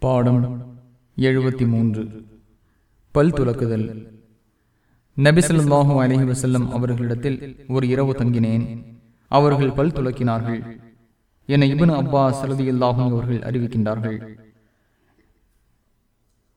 பாடம் எழுபத்தி மூன்று பல் துலக்குதல். நபிசல்லாஹு அலஹி வசல்லம் அவர்களிடத்தில் ஒரு இரவு தங்கினேன். அவர்கள் பல் துலக்கினார்கள். என இபன் அப்பா சலதியில்லாகும் அவர்கள் அறிவிக்கின்றார்கள்.